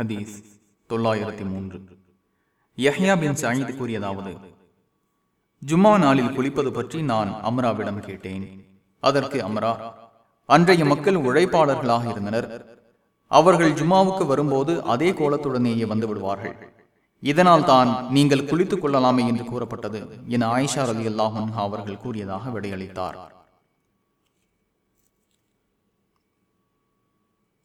ஹதீஸ் தொள்ளாயிரத்தி மூன்று. யஹ்யா பின் சாயித் கூறியதாவது ஜும்மா நாளில் குளிப்பது பற்றி நான் அம்ராவிடம் கேட்டேன். அதற்கு அம்ரா அன்றைய மக்கள் உழைப்பாளர்களாக இருந்தனர். அவர்கள் ஜும்மாவுக்கு வரும்போது அதே கோலத்துடனேயே வந்து விடுவார்கள். இதனால் தான் நீங்கள் குளித்துக் கொள்ளலாமே என்று கூறப்பட்டது என ஆயிஷா ரலி அல்லாஹன் அவர்கள் கூறியதாக விடையளித்தார்.